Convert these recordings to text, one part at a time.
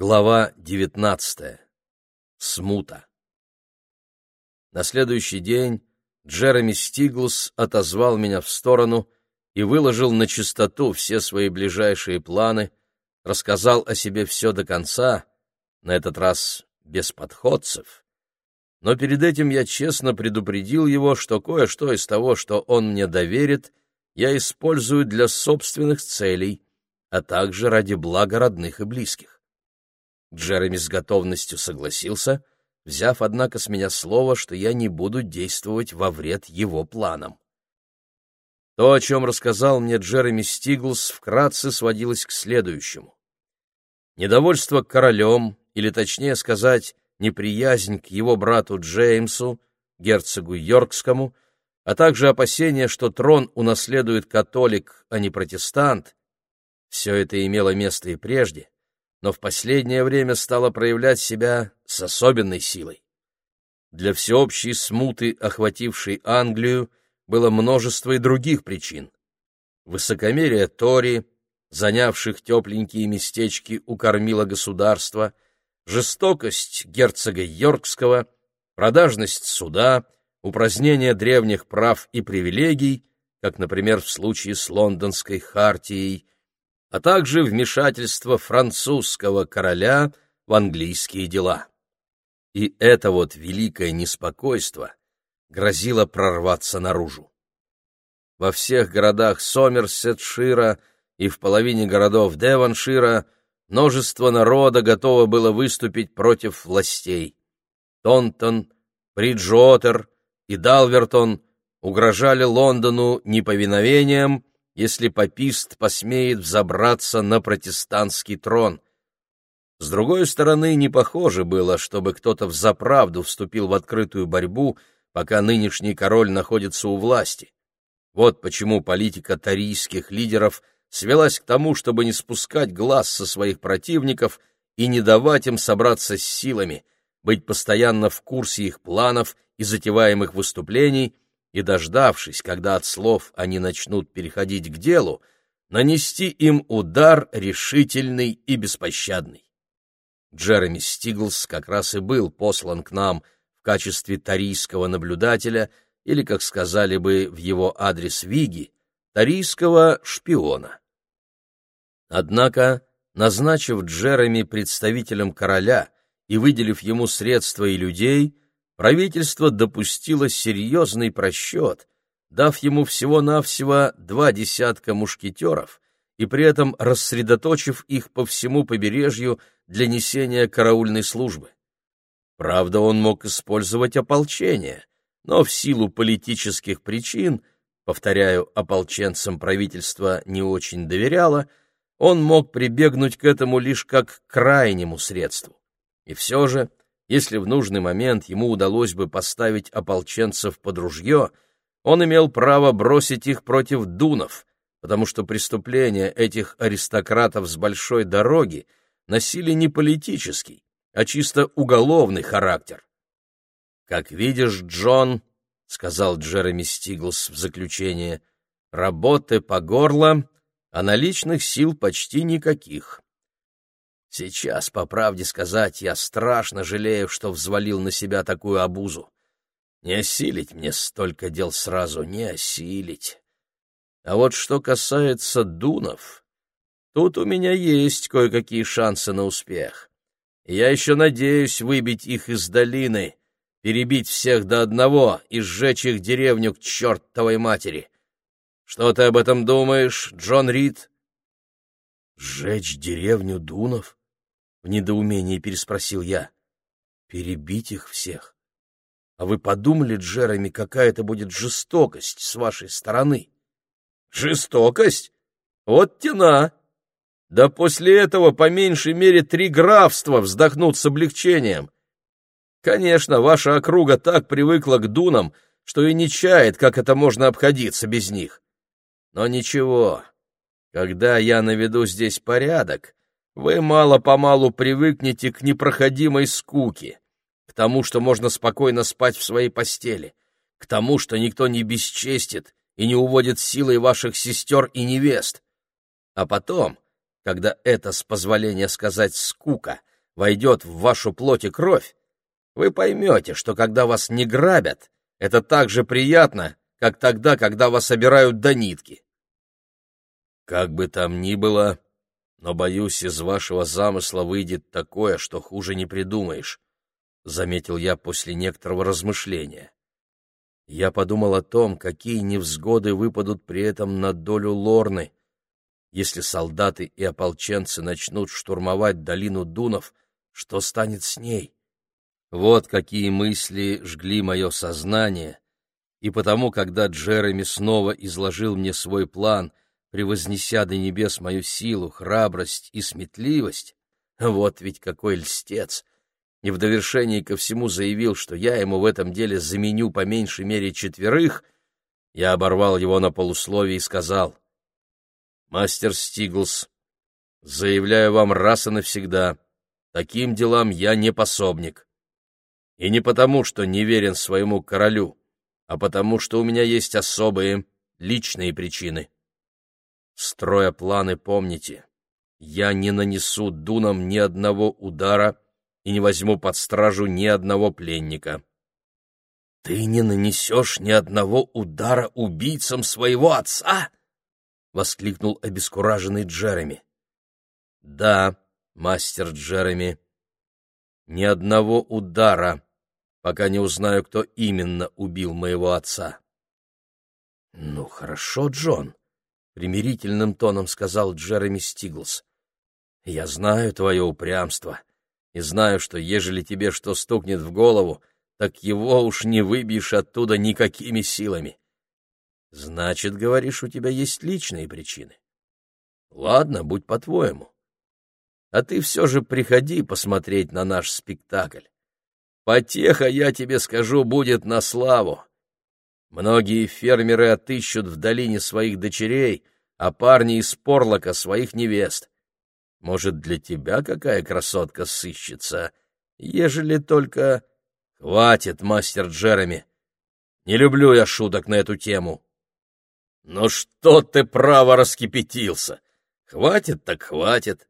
Глава девятнадцатая. Смута. На следующий день Джереми Стиглс отозвал меня в сторону и выложил на чистоту все свои ближайшие планы, рассказал о себе все до конца, на этот раз без подходцев. Но перед этим я честно предупредил его, что кое-что из того, что он мне доверит, я использую для собственных целей, а также ради блага родных и близких. Джереми с готовностью согласился, взяв, однако, с меня слово, что я не буду действовать во вред его планам. То, о чем рассказал мне Джереми Стиглс, вкратце сводилось к следующему. Недовольство королем, или, точнее сказать, неприязнь к его брату Джеймсу, герцогу Йоркскому, а также опасение, что трон унаследует католик, а не протестант, все это имело место и прежде, но в последнее время стала проявлять себя с особенной силой. Для всеобщей смуты, охватившей Англию, было множество и других причин. Высокомерие Тори, занявших тепленькие местечки у кормила государства, жестокость герцога Йоркского, продажность суда, упразднение древних прав и привилегий, как, например, в случае с лондонской хартией, а также вмешательство французского короля в английские дела. И это вот великое неспокойство грозило прорваться наружу. Во всех городах Сомерсетшира и в половине городов Девоншира множество народа готово было выступить против властей. Тонтон, Бриджуотер и Далвертон угрожали Лондону неповиновением если папист посмеет взобраться на протестантский трон. С другой стороны, не похоже было, чтобы кто-то взаправду вступил в открытую борьбу, пока нынешний король находится у власти. Вот почему политика тарийских лидеров свелась к тому, чтобы не спускать глаз со своих противников и не давать им собраться с силами, быть постоянно в курсе их планов и затеваемых выступлений — и, дождавшись, когда от слов они начнут переходить к делу, нанести им удар решительный и беспощадный. Джереми Стиглс как раз и был послан к нам в качестве тарийского наблюдателя или, как сказали бы в его адрес Виги, тарийского шпиона. Однако, назначив Джереми представителем короля и выделив ему средства и людей, правительство допустило серьезный просчет, дав ему всего-навсего два десятка мушкетеров и при этом рассредоточив их по всему побережью для несения караульной службы. Правда, он мог использовать ополчение, но в силу политических причин, повторяю, ополченцам правительство не очень доверяло, он мог прибегнуть к этому лишь как к крайнему средству. И все же если в нужный момент ему удалось бы поставить ополченцев под ружье, он имел право бросить их против дунов, потому что преступления этих аристократов с большой дороги носили не политический, а чисто уголовный характер. «Как видишь, Джон», — сказал Джереми Стиглс в заключение, — «работы по горло, а наличных сил почти никаких. Сейчас, по правде сказать, я страшно жалею, что взвалил на себя такую обузу. Не осилить мне столько дел сразу, не осилить. А вот что касается дунов, тут у меня есть кое-какие шансы на успех. Я еще надеюсь выбить их из долины, перебить всех до одного и сжечь их деревню к чертовой матери. Что ты об этом думаешь, Джон Рид? Сжечь деревню дунов? — в недоумении переспросил я. «Перебить их всех? А вы подумали, Джереми, какая это будет жестокость с вашей стороны?» «Жестокость? Вот тена! Да после этого по меньшей мере три графства вздохнут с облегчением. Конечно, ваша округа так привыкла к дунам, что и не чает, как это можно обходиться без них. Но ничего, когда я наведу здесь порядок, вы мало-помалу привыкнете к непроходимой скуке, к тому, что можно спокойно спать в своей постели, к тому, что никто не бесчестит и не уводит силой ваших сестер и невест. А потом, когда эта, с позволения сказать, скука войдет в вашу плоть и кровь, вы поймете, что когда вас не грабят, это так же приятно, как тогда, когда вас собирают до нитки. Как бы там ни было, но, боюсь, из вашего замысла выйдет такое, что хуже не придумаешь, — заметил я после некоторого размышления. Я подумал о том, какие невзгоды выпадут при этом на долю Лорны. Если солдаты и ополченцы начнут штурмовать долину Дунов, что станет с ней? Вот какие мысли жгли мое сознание, и потому, когда Джереми снова изложил мне свой план, превознеся до небес мою силу, храбрость и сметливость, вот ведь какой льстец! И в довершении ко всему заявил, что я ему в этом деле заменю по меньшей мере четверых, я оборвал его на полусловие и сказал, «Мастер Стиглс, заявляю вам раз и навсегда, таким делам я не пособник. И не потому, что не верен своему королю, а потому, что у меня есть особые, личные причины. Строя планы, помните, я не нанесу дунам ни одного удара и не возьму под стражу ни одного пленника. — Ты не нанесешь ни одного удара убийцам своего отца? — воскликнул обескураженный Джереми. — Да, мастер Джереми, ни одного удара, пока не узнаю, кто именно убил моего отца. — Ну, хорошо, Джон, — примирительным тоном сказал Джереми Стиглс. — Я знаю твое упрямство и знаю, что ежели тебе что стукнет в голову, так его уж не выбьешь оттуда никакими силами. Значит, говоришь, у тебя есть личные причины. Ладно, будь по-твоему. А ты все же приходи посмотреть на наш спектакль. Потеха, я тебе скажу, будет на славу. Многие фермеры отыщут в долине своих дочерей, а парни из Порлока своих невест. Может, для тебя какая красотка сыщется, ежели только... Хватит, мастер Джереми. Не люблю я шуток на эту тему. Ну что ты право раскипятился? Хватит так хватит.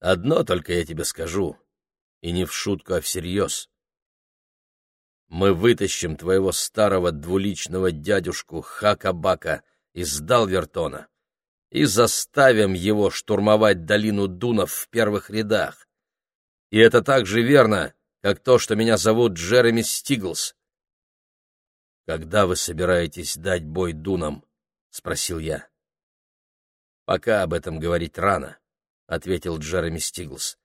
Одно только я тебе скажу, и не в шутку, а всерьез мы вытащим твоего старого двуличного дядюшку Хакабака из Далвертона и заставим его штурмовать долину Дунов в первых рядах. И это так же верно, как то, что меня зовут Джереми Стиглс. «Когда вы собираетесь дать бой Дунам?» — спросил я. «Пока об этом говорить рано», — ответил Джереми Стиглс.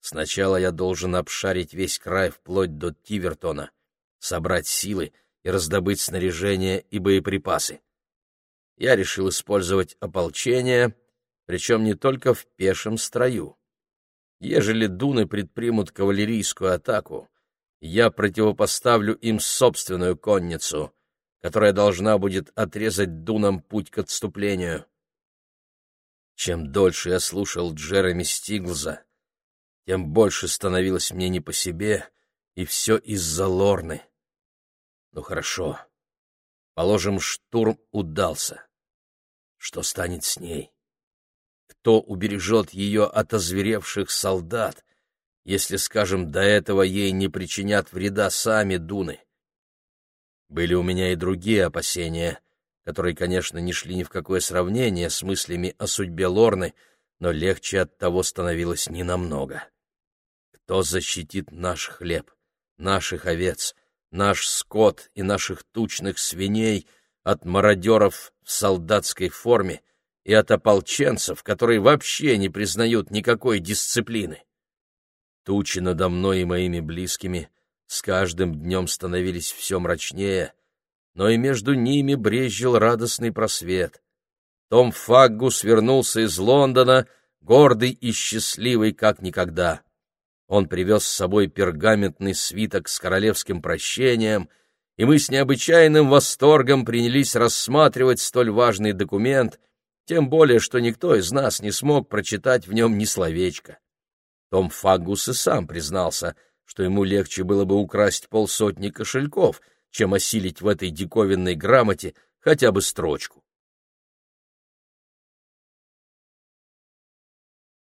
«Сначала я должен обшарить весь край вплоть до Тивертона, собрать силы и раздобыть снаряжение и боеприпасы. Я решил использовать ополчение, причем не только в пешем строю. Ежели дуны предпримут кавалерийскую атаку, я противопоставлю им собственную конницу, которая должна будет отрезать дунам путь к отступлению. Чем дольше я слушал Джереми Стиглза, тем больше становилось мне не по себе, и все из-за Лорны. Ну хорошо. Положим, штурм удался. Что станет с ней? Кто убережет ее от озверевших солдат, если, скажем, до этого ей не причинят вреда сами дуны? Были у меня и другие опасения, которые, конечно, не шли ни в какое сравнение с мыслями о судьбе Лорны, но легче от того становилось ненамного. Кто защитит наш хлеб, наших овец — наш скот и наших тучных свиней от мародеров в солдатской форме и от ополченцев, которые вообще не признают никакой дисциплины. Тучи надо мной и моими близкими с каждым днем становились все мрачнее, но и между ними брезжил радостный просвет. Том Фаггус вернулся из Лондона, гордый и счастливый, как никогда. Он привез с собой пергаментный свиток с королевским прощением, и мы с необычайным восторгом принялись рассматривать столь важный документ, тем более, что никто из нас не смог прочитать в нем ни словечка. Том Фагус и сам признался, что ему легче было бы украсть полсотни кошельков, чем осилить в этой диковинной грамоте хотя бы строчку.